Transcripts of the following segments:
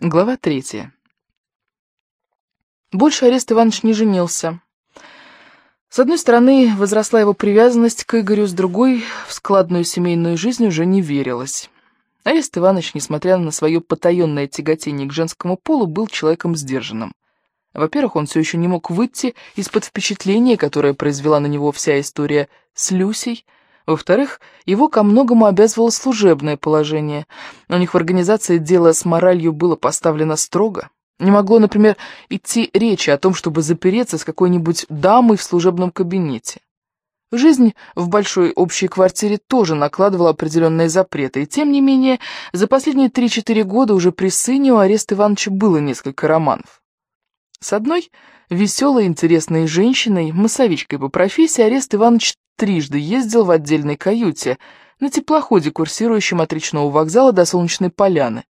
Глава третья. Больше Арест Иванович не женился. С одной стороны, возросла его привязанность к Игорю, с другой, в складную семейную жизнь уже не верилось. Арест Иванович, несмотря на свое потаенное тяготение к женскому полу, был человеком сдержанным. Во-первых, он все еще не мог выйти из-под впечатления, которое произвела на него вся история с Люсей – во-вторых, его ко многому обязывало служебное положение. У них в организации дело с моралью было поставлено строго. Не могло, например, идти речи о том, чтобы запереться с какой-нибудь дамой в служебном кабинете. Жизнь в большой общей квартире тоже накладывала определенные запреты, и тем не менее, за последние 3-4 года уже при сыне у Ареста Ивановича было несколько романов. С одной веселой, интересной женщиной, массовичкой по профессии, Арест Иванович трижды ездил в отдельной каюте, на теплоходе, курсирующем от речного вокзала до Солнечной поляны.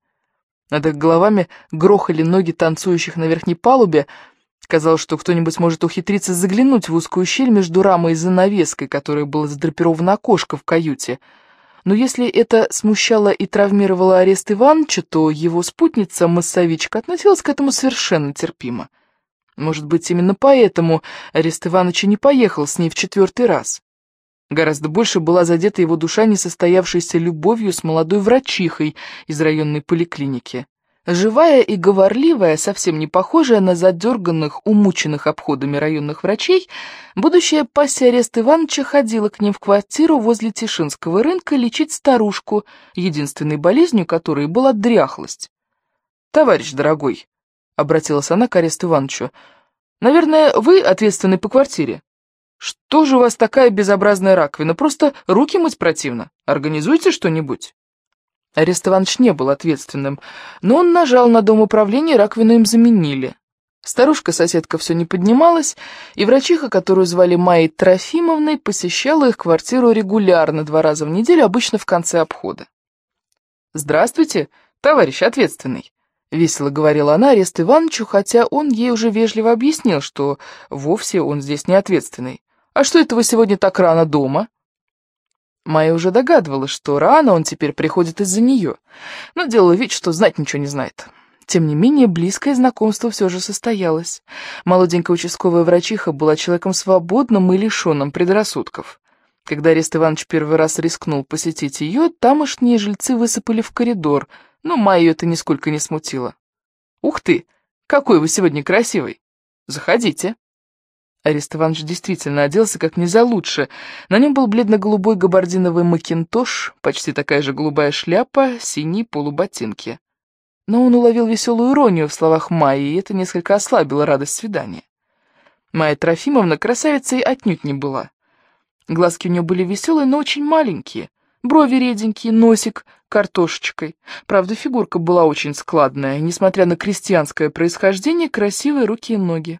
Над их головами грохали ноги танцующих на верхней палубе. Казалось, что кто-нибудь может ухитриться заглянуть в узкую щель между рамой и занавеской, которой было задрапировано окошко в каюте. Но если это смущало и травмировало арест Ивановича, то его спутница, массовичка, относилась к этому совершенно терпимо. Может быть, именно поэтому Арест Иванович не поехал с ней в четвертый раз. Гораздо больше была задета его душа несостоявшейся любовью с молодой врачихой из районной поликлиники. Живая и говорливая, совсем не похожая на задерганных, умученных обходами районных врачей, будущая пассия Арест Ивановича ходила к ним в квартиру возле Тишинского рынка лечить старушку, единственной болезнью которой была дряхлость. «Товарищ дорогой», — обратилась она к Арест Ивановичу, — «наверное, вы ответственный по квартире?» «Что же у вас такая безобразная раковина? Просто руки мыть противно. Организуйте что-нибудь». Арест Иванович не был ответственным, но он нажал на дом управления, и раковину им заменили. Старушка-соседка все не поднималась, и врачиха, которую звали Майей Трофимовной, посещала их квартиру регулярно, два раза в неделю, обычно в конце обхода. «Здравствуйте, товарищ ответственный», — весело говорила она Арест Ивановичу, хотя он ей уже вежливо объяснил, что вовсе он здесь не ответственный. «А что это вы сегодня так рано дома?» Майя уже догадывалась, что рано он теперь приходит из-за нее, но делала вид, что знать ничего не знает. Тем не менее, близкое знакомство все же состоялось. Молоденькая участковая врачиха была человеком свободным и лишенным предрассудков. Когда Арест Иванович первый раз рискнул посетить ее, тамошние жильцы высыпали в коридор, но Майю это нисколько не смутило. «Ух ты, какой вы сегодня красивый! Заходите!» Арест Иванович действительно оделся как нельзя лучше. На нем был бледно-голубой габардиновый макинтош, почти такая же голубая шляпа, синие полуботинки. Но он уловил веселую иронию в словах Майи, и это несколько ослабило радость свидания. Майя Трофимовна красавицей отнюдь не была. Глазки у нее были веселые, но очень маленькие. Брови реденькие, носик картошечкой. Правда, фигурка была очень складная, несмотря на крестьянское происхождение, красивые руки и ноги.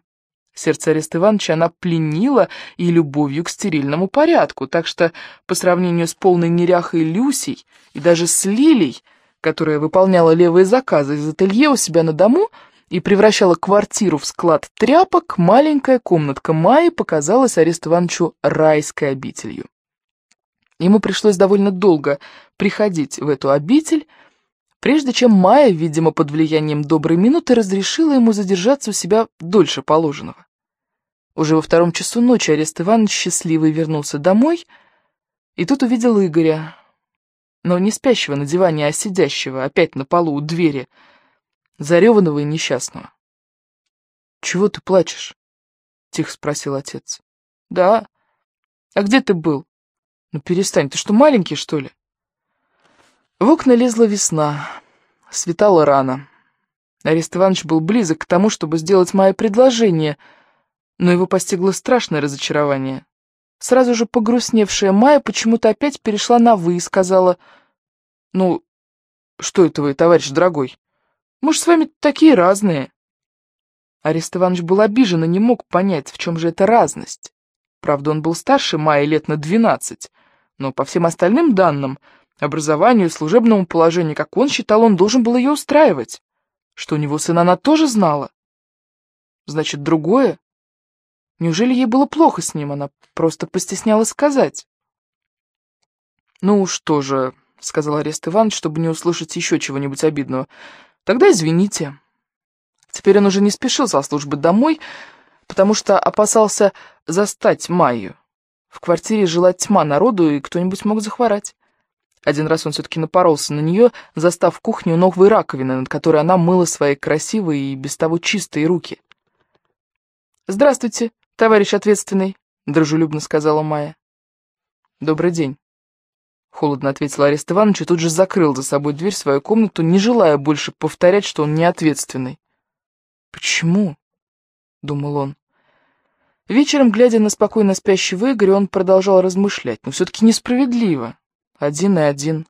Сердце Ареста Ивановича она пленила и любовью к стерильному порядку, так что по сравнению с полной неряхой Люсей и даже с Лилей, которая выполняла левые заказы из ателье у себя на дому и превращала квартиру в склад тряпок, маленькая комнатка Майи показалась Аресту Ивановичу райской обителью. Ему пришлось довольно долго приходить в эту обитель, прежде чем Майя, видимо, под влиянием доброй минуты, разрешила ему задержаться у себя дольше положенного. Уже во втором часу ночи Арест Иванович счастливый вернулся домой, и тут увидел Игоря, но не спящего на диване, а сидящего опять на полу у двери, зареванного и несчастного. «Чего ты плачешь?» — тихо спросил отец. «Да. А где ты был?» «Ну перестань, ты что, маленький, что ли?» В окна лезла весна, светало рано. Арест Иванович был близок к тому, чтобы сделать мое предложение — но его постигло страшное разочарование. Сразу же погрустневшая Майя почему-то опять перешла на «вы» и сказала, «Ну, что это вы, товарищ дорогой? Мы же с вами такие разные». Арест Иванович был обижен и не мог понять, в чем же эта разность. Правда, он был старше Майи лет на двенадцать, но по всем остальным данным, образованию и служебному положению, как он считал, он должен был ее устраивать. Что у него сын она тоже знала. Значит, другое Неужели ей было плохо с ним? Она просто постеснялась сказать. «Ну что же», — сказал Арест Иванович, чтобы не услышать еще чего-нибудь обидного, Тогда извините. Теперь он уже не спешил со службы домой, потому что опасался застать Майю. В квартире жила тьма народу, и кто-нибудь мог захворать. Один раз он все-таки напоролся на нее, застав в кухне у новой раковины, над которой она мыла свои красивые и без того чистые руки. «Здравствуйте, товарищ ответственный», — дружелюбно сказала Майя. «Добрый день», — холодно ответил Арест Иванович и тут же закрыл за собой дверь в свою комнату, не желая больше повторять, что он не ответственный. «Почему?» — думал он. Вечером, глядя на спокойно спящего Игоря, он продолжал размышлять. Но все-таки несправедливо. Один и один.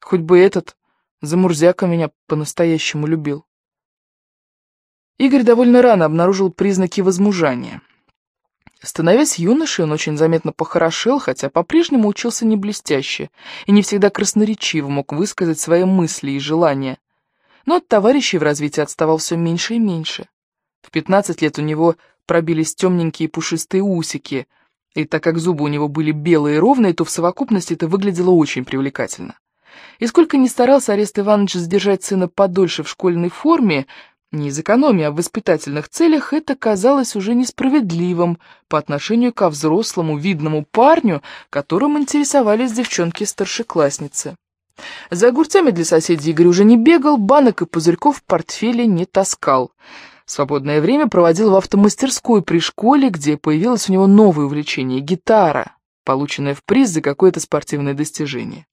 Хоть бы этот замурзяка меня по-настоящему любил. Игорь довольно рано обнаружил признаки возмужания. Становясь юношей, он очень заметно похорошел, хотя по-прежнему учился не блестяще и не всегда красноречиво мог высказать свои мысли и желания. Но от товарищей в развитии отставал все меньше и меньше. В 15 лет у него пробились темненькие пушистые усики, и так как зубы у него были белые и ровные, то в совокупности это выглядело очень привлекательно. И сколько ни старался Арест Иванович сдержать сына подольше в школьной форме, не из экономии, а в воспитательных целях, это казалось уже несправедливым по отношению ко взрослому, видному парню, которым интересовались девчонки-старшеклассницы. За огурцами для соседей Игорь уже не бегал, банок и пузырьков в портфеле не таскал. Свободное время проводил в автомастерской при школе, где появилось у него новое увлечение — гитара, полученная в приз за какое-то спортивное достижение.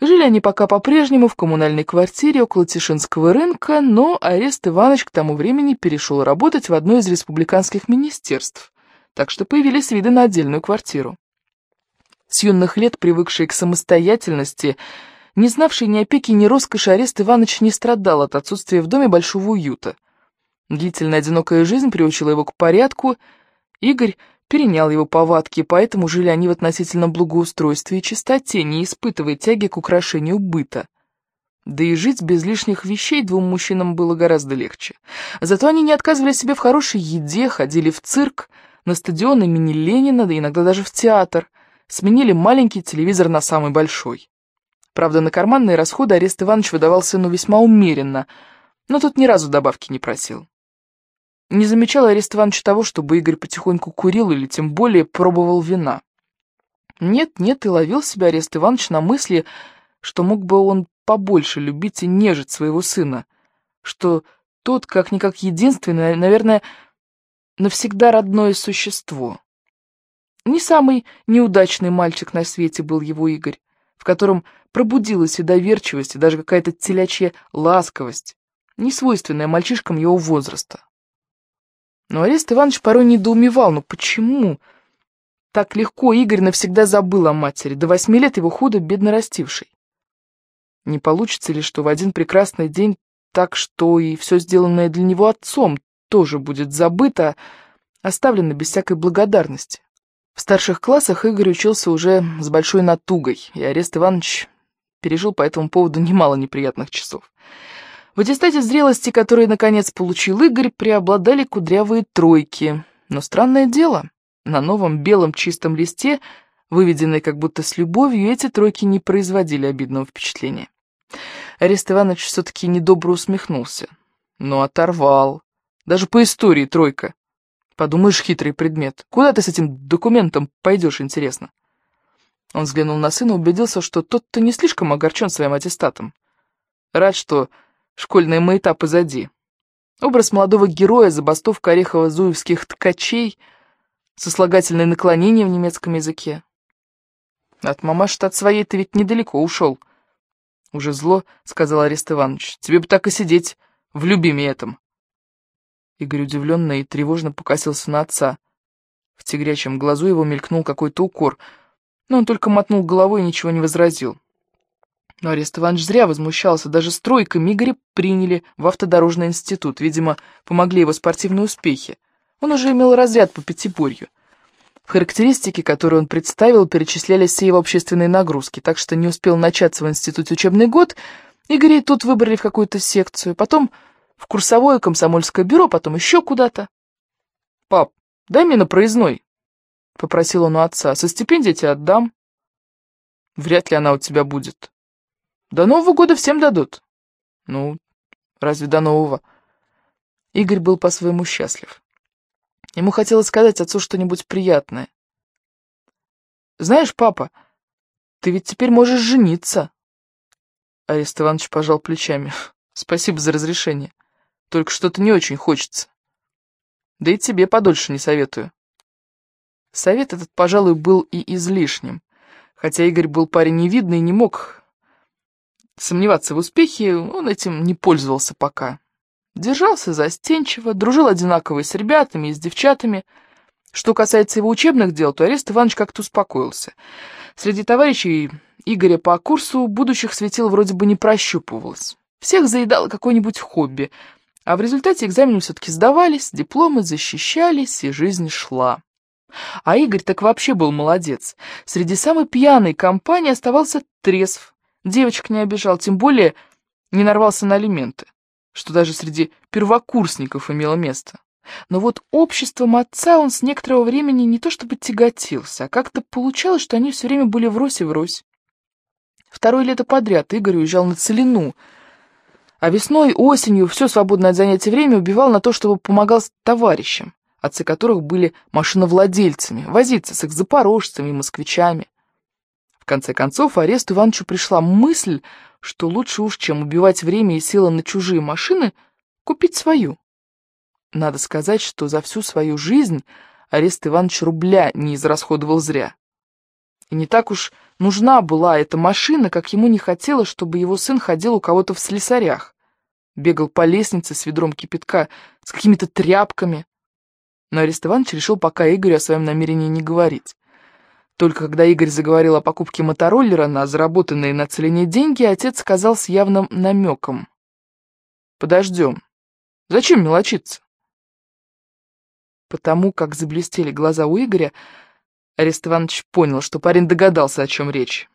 Жили они пока по-прежнему в коммунальной квартире около Тишинского рынка, но Арест Иванович к тому времени перешел работать в одно из республиканских министерств, так что появились виды на отдельную квартиру. С юных лет, привыкший к самостоятельности, не знавший ни опеки, ни роскоши, Арест Иванович не страдал от отсутствия в доме большого уюта. Длительная одинокая жизнь приучила его к порядку. Игорь перенял его повадки, поэтому жили они в относительном благоустройстве и чистоте, не испытывая тяги к украшению быта. Да и жить без лишних вещей двум мужчинам было гораздо легче. Зато они не отказывали себе в хорошей еде, ходили в цирк, на стадион имени Ленина, да иногда даже в театр, сменили маленький телевизор на самый большой. Правда, на карманные расходы Арест Иванович выдавал сыну весьма умеренно, но тут ни разу добавки не просил. Не замечал Арест Иванович того, чтобы Игорь потихоньку курил или тем более пробовал вина. Нет, нет, и ловил себя Арест Иванович на мысли, что мог бы он побольше любить и нежить своего сына, что тот, как-никак единственное, наверное, навсегда родное существо. Не самый неудачный мальчик на свете был его Игорь, в котором пробудилась и доверчивость, и даже какая-то телячья ласковость, не свойственная мальчишкам его возраста. Но Арест Иванович порой недоумевал, ну почему? Так легко Игорь навсегда забыл о матери, до восьми лет его худо бедно растившей. Не получится ли, что в один прекрасный день так, что и все сделанное для него отцом тоже будет забыто, оставлено без всякой благодарности? В старших классах Игорь учился уже с большой натугой, и Арест Иванович пережил по этому поводу немало неприятных часов. В аттестате зрелости, который, наконец, получил Игорь, преобладали кудрявые тройки. Но странное дело, на новом белом чистом листе, выведенной как будто с любовью, эти тройки не производили обидного впечатления. Арест Иванович все-таки недобро усмехнулся. Но оторвал. Даже по истории тройка. Подумаешь, хитрый предмет. Куда ты с этим документом пойдешь, интересно? Он взглянул на сына убедился, что тот-то не слишком огорчен своим аттестатом. Рад, что Школьная маята позади. Образ молодого героя, забастовка орехово-зуевских ткачей, сослагательное наклонение в немецком языке. От мамаши-то от своей ты ведь недалеко ушел. Уже зло, сказал Арест Иванович. Тебе бы так и сидеть в любиме этом. Игорь удивленно и тревожно покосился на отца. В тигрячем глазу его мелькнул какой-то укор, но он только мотнул головой и ничего не возразил. Но Арест Иванович зря возмущался, даже стройка Игоря приняли в автодорожный институт, видимо, помогли его спортивные успехи. Он уже имел разряд по пятиборью. В характеристике, которую он представил, перечислялись все его общественные нагрузки, так что не успел начаться в институте учебный год, Игоря тут выбрали в какую-то секцию, потом в курсовое комсомольское бюро, потом еще куда-то. «Пап, дай мне на проездной», — попросил он у отца, — «со стипендией тебе отдам». «Вряд ли она у тебя будет», до Нового года всем дадут. Ну, разве до нового? Игорь был по-своему счастлив. Ему хотелось сказать отцу что-нибудь приятное. «Знаешь, папа, ты ведь теперь можешь жениться». Арест Иванович пожал плечами. «Спасибо за разрешение. Только что-то не очень хочется. Да и тебе подольше не советую». Совет этот, пожалуй, был и излишним. Хотя Игорь был парень невидный и не мог сомневаться в успехе, он этим не пользовался пока. Держался застенчиво, дружил одинаково и с ребятами, и с девчатами. Что касается его учебных дел, то Арест Иванович как-то успокоился. Среди товарищей Игоря по курсу будущих светил вроде бы не прощупывалось. Всех заедало какое-нибудь хобби, а в результате экзамены все-таки сдавались, дипломы защищались, и жизнь шла. А Игорь так вообще был молодец. Среди самой пьяной компании оставался трезв. Девочек не обижал, тем более не нарвался на алименты что даже среди первокурсников имело место. Но вот обществом отца он с некоторого времени не то чтобы тяготился, а как-то получалось, что они все время были врозь и врозь. Второе лето подряд Игорь уезжал на Целину, а весной, осенью все свободное от занятий время убивал на то, чтобы помогал товарищам, отцы которых были машиновладельцами, возиться с их запорожцами и москвичами. В конце концов, Аресту Ивановичу пришла мысль, что лучше уж, чем убивать время и силы на чужие машины, купить свою. Надо сказать, что за всю свою жизнь Арест Иванович рубля не израсходовал зря. И не так уж нужна была эта машина, как ему не хотелось, чтобы его сын ходил у кого-то в слесарях. Бегал по лестнице с ведром кипятка, с какими-то тряпками. Но Арест Иванович решил пока Игорю о своем намерении не говорить. Только когда Игорь заговорил о покупке мотороллера на заработанные на целение деньги, отец сказал с явным намеком. «Подождем. Зачем мелочиться?» Потому как заблестели глаза у Игоря, Арест Иванович понял, что парень догадался, о чем речь.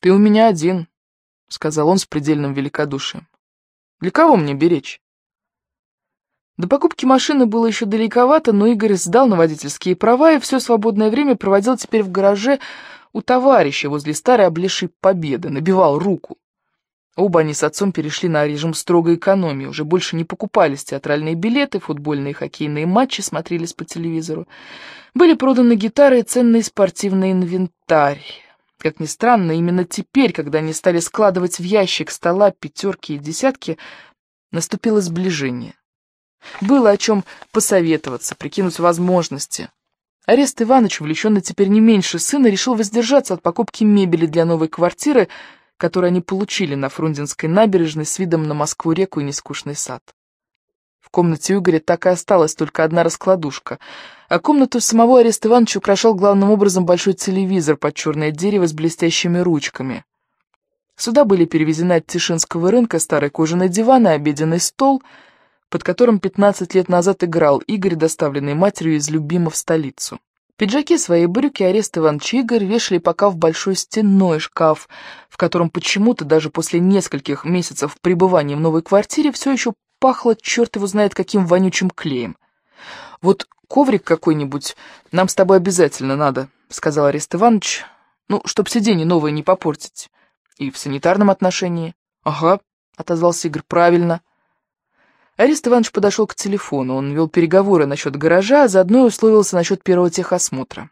«Ты у меня один», — сказал он с предельным великодушием. «Для кого мне беречь?» До покупки машины было еще далековато, но Игорь сдал на водительские права и все свободное время проводил теперь в гараже у товарища возле старой облезшей победы, набивал руку. Оба они с отцом перешли на режим строгой экономии, уже больше не покупались театральные билеты, футбольные и хоккейные матчи смотрелись по телевизору. Были проданы гитары и ценный спортивный инвентарь. Как ни странно, именно теперь, когда они стали складывать в ящик стола пятерки и десятки, наступило сближение. Было о чем посоветоваться, прикинуть возможности. Арест Иванович, увлеченный теперь не меньше сына, решил воздержаться от покупки мебели для новой квартиры, которую они получили на Фрунзенской набережной с видом на Москву-реку и нескучный сад. В комнате Игоря так и осталась только одна раскладушка, а комнату самого Ареста Ивановича украшал главным образом большой телевизор под черное дерево с блестящими ручками. Сюда были перевезены от Тишинского рынка старый кожаный диван и обеденный стол — под которым 15 лет назад играл Игорь, доставленный матерью из Любима в столицу. Пиджаки свои брюки Арест Иванович Игорь вешали пока в большой стенной шкаф, в котором почему-то даже после нескольких месяцев пребывания в новой квартире все еще пахло черт его знает каким вонючим клеем. «Вот коврик какой-нибудь нам с тобой обязательно надо», — сказал Арест Иванович, «ну, чтоб сиденье новое не попортить. И в санитарном отношении». «Ага», — отозвался Игорь, — «правильно». Арест Иванович подошел к телефону, он вел переговоры насчет гаража, а заодно и условился насчет первого техосмотра.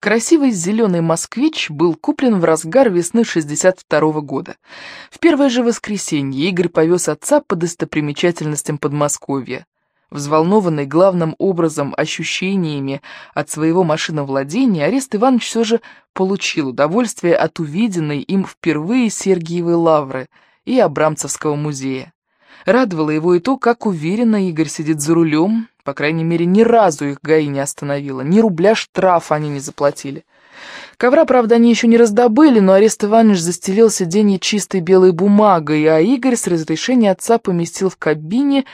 Красивый зеленый «Москвич» был куплен в разгар весны 62 -го года. В первое же воскресенье Игорь повез отца по достопримечательностям Подмосковья. Взволнованный главным образом ощущениями от своего машиновладения, Арест Иванович все же получил удовольствие от увиденной им впервые Сергиевой лавры и Абрамцевского музея. Радовало его и то, как уверенно Игорь сидит за рулем, по крайней мере, ни разу их ГАИ не остановила, ни рубля штрафа они не заплатили. Ковра, правда, они еще не раздобыли, но Арест Иванович застелил сиденье чистой белой бумагой, а Игорь с разрешения отца поместил в кабине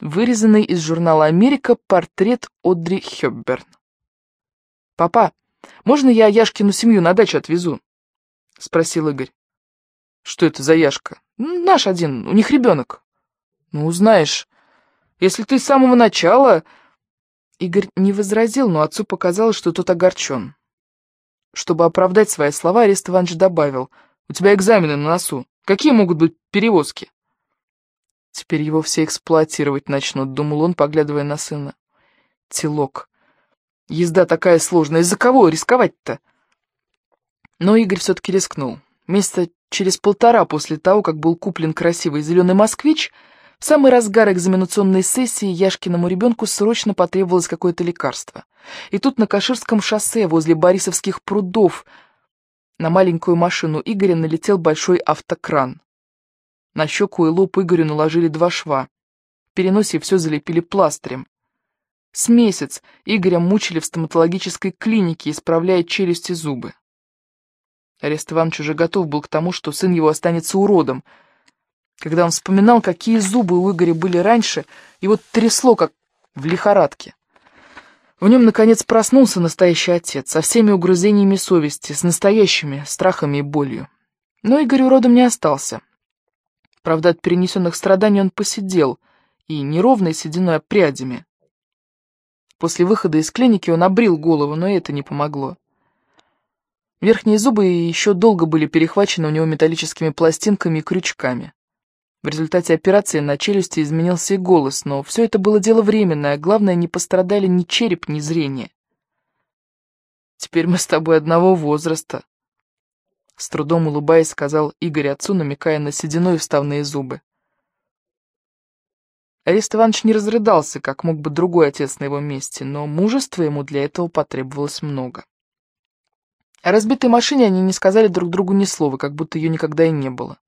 вырезанный из журнала «Америка» портрет Одри Хёбберн. «Папа, можно я Яшкину семью на дачу отвезу?» — спросил Игорь. «Что это за Яшка?» «Наш один, у них ребенок». «Ну, знаешь, если ты с самого начала...» Игорь не возразил, но отцу показалось, что тот огорчен. Чтобы оправдать свои слова, Арест Иванович добавил, «У тебя экзамены на носу. Какие могут быть перевозки?» Теперь его все эксплуатировать начнут, думал он, поглядывая на сына. Телок. Езда такая сложная, из-за кого рисковать-то? Но Игорь все-таки рискнул. Месяца через полтора после того, как был куплен красивый зеленый москвич, в самый разгар экзаменационной сессии Яшкиному ребенку срочно потребовалось какое-то лекарство. И тут на Каширском шоссе возле Борисовских прудов на маленькую машину Игоря налетел большой автокран. На щеку и лоб Игорю наложили два шва. В переносе все залепили пластырем. С месяц Игоря мучили в стоматологической клинике, исправляя челюсти зубы. Арест Иванович уже готов был к тому, что сын его останется уродом. Когда он вспоминал, какие зубы у Игоря были раньше, его трясло, как в лихорадке. В нем, наконец, проснулся настоящий отец, со всеми угрызениями совести, с настоящими страхами и болью. Но Игорь уродом не остался. Правда, от перенесенных страданий он посидел, и не ровной сединой, а прядями. После выхода из клиники он обрил голову, но это не помогло. Верхние зубы еще долго были перехвачены у него металлическими пластинками и крючками. В результате операции на челюсти изменился и голос, но все это было дело временное, главное, не пострадали ни череп, ни зрение. «Теперь мы с тобой одного возраста», с трудом улыбаясь, сказал Игорь отцу, намекая на седину и вставные зубы. Арест Иванович не разрыдался, как мог бы другой отец на его месте, но мужества ему для этого потребовалось много. О разбитой машине они не сказали друг другу ни слова, как будто ее никогда и не было.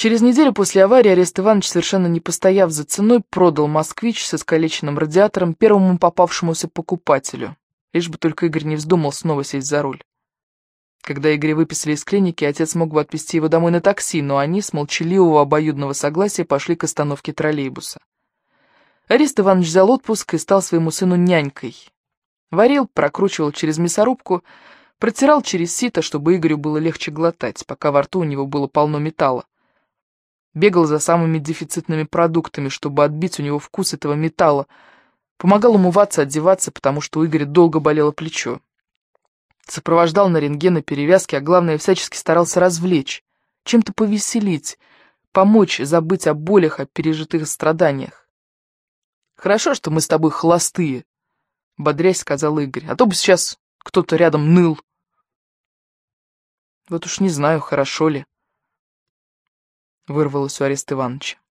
Через неделю после аварии Арест Иванович, совершенно не постояв за ценой, продал «Москвич» с искалеченным радиатором первому попавшемуся покупателю, лишь бы только Игорь не вздумал снова сесть за руль. Когда Игоря выписали из клиники, отец мог бы отвезти его домой на такси, но они с молчаливого обоюдного согласия пошли к остановке троллейбуса. Арест Иванович взял отпуск и стал своему сыну нянькой. Варил, прокручивал через мясорубку, протирал через сито, чтобы Игорю было легче глотать, пока во рту у него было полно металла. Бегал за самыми дефицитными продуктами, чтобы отбить у него вкус этого металла. Помогал умываться, одеваться, потому что у Игоря долго болело плечо сопровождал на рентген и перевязки, а главное, всячески старался развлечь, чем-то повеселить, помочь забыть о болях, о пережитых страданиях. «Хорошо, что мы с тобой холостые», — бодрясь сказал Игорь, «а то бы сейчас кто-то рядом ныл». «Вот уж не знаю, хорошо ли», — вырвалось у Ареста Ивановича.